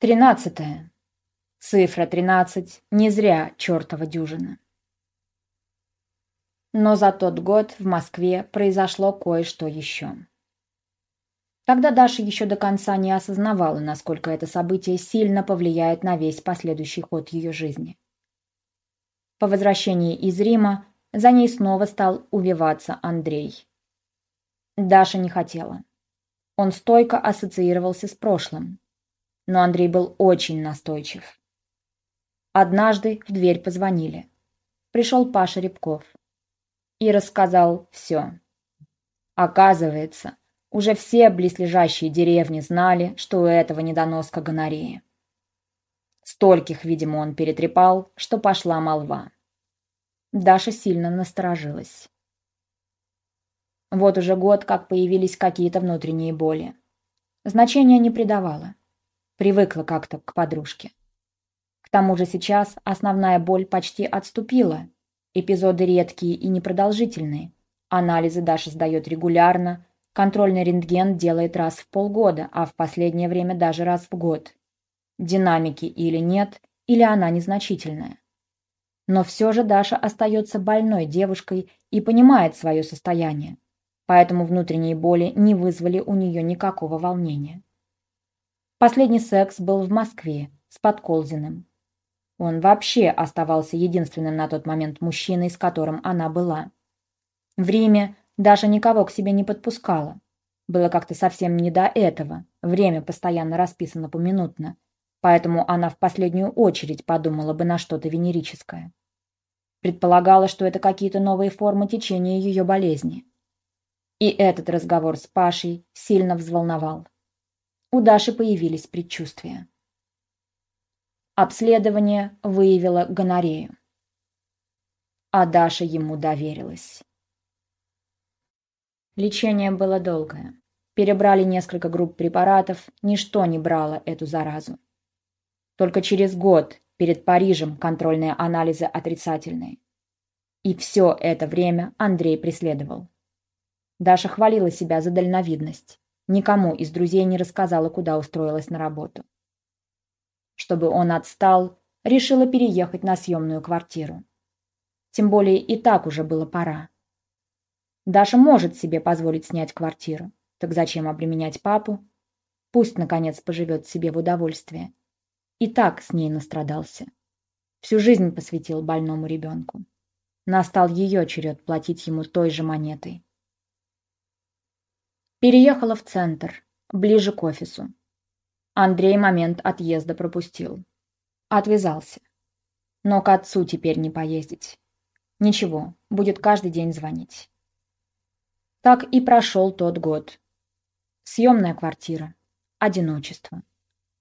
Тринадцатое. Цифра тринадцать не зря чертова дюжина. Но за тот год в Москве произошло кое-что еще. Тогда Даша еще до конца не осознавала, насколько это событие сильно повлияет на весь последующий ход ее жизни. По возвращении из Рима за ней снова стал увиваться Андрей. Даша не хотела. Он стойко ассоциировался с прошлым, но Андрей был очень настойчив. Однажды в дверь позвонили. Пришел Паша Рябков и рассказал все. Оказывается, уже все близлежащие деревни знали, что у этого недоноска гонорея. Стольких, видимо, он перетрепал, что пошла молва. Даша сильно насторожилась. Вот уже год, как появились какие-то внутренние боли. Значения не придавала. Привыкла как-то к подружке. К тому же сейчас основная боль почти отступила. Эпизоды редкие и непродолжительные. Анализы Даша сдает регулярно. Контрольный рентген делает раз в полгода, а в последнее время даже раз в год. Динамики или нет, или она незначительная. Но все же Даша остается больной девушкой и понимает свое состояние. Поэтому внутренние боли не вызвали у нее никакого волнения. Последний секс был в Москве с Подколзиным. Он вообще оставался единственным на тот момент мужчиной, с которым она была. В Риме Даша никого к себе не подпускала. Было как-то совсем не до этого. Время постоянно расписано поминутно. Поэтому она в последнюю очередь подумала бы на что-то венерическое. Предполагала, что это какие-то новые формы течения ее болезни. И этот разговор с Пашей сильно взволновал. У Даши появились предчувствия. Обследование выявило гонорею. А Даша ему доверилась. Лечение было долгое. Перебрали несколько групп препаратов, ничто не брало эту заразу. Только через год перед Парижем контрольные анализы отрицательные. И все это время Андрей преследовал. Даша хвалила себя за дальновидность. Никому из друзей не рассказала, куда устроилась на работу. Чтобы он отстал, решила переехать на съемную квартиру. Тем более и так уже было пора. Даша может себе позволить снять квартиру. Так зачем обременять папу? Пусть, наконец, поживет себе в удовольствие. И так с ней настрадался. Всю жизнь посвятил больному ребенку. Настал ее черед платить ему той же монетой. Переехала в центр, ближе к офису. Андрей момент отъезда пропустил. Отвязался. Но к отцу теперь не поездить. Ничего, будет каждый день звонить. Так и прошел тот год. Съемная квартира, одиночество,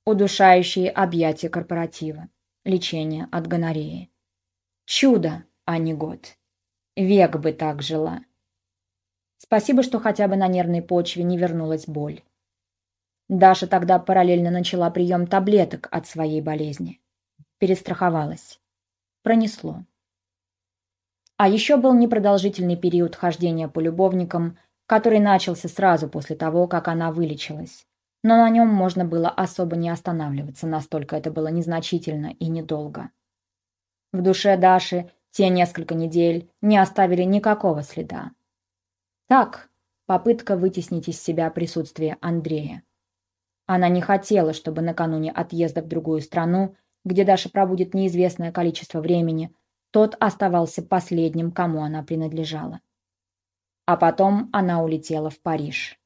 удушающие объятия корпоратива, лечение от гонореи. Чудо, а не год. Век бы так жила. Спасибо, что хотя бы на нервной почве не вернулась боль. Даша тогда параллельно начала прием таблеток от своей болезни. Перестраховалась. Пронесло. А еще был непродолжительный период хождения по любовникам, который начался сразу после того, как она вылечилась. Но на нем можно было особо не останавливаться, настолько это было незначительно и недолго. В душе Даши те несколько недель не оставили никакого следа. Так, попытка вытеснить из себя присутствие Андрея. Она не хотела, чтобы накануне отъезда в другую страну, где Даша пробудет неизвестное количество времени, тот оставался последним, кому она принадлежала. А потом она улетела в Париж.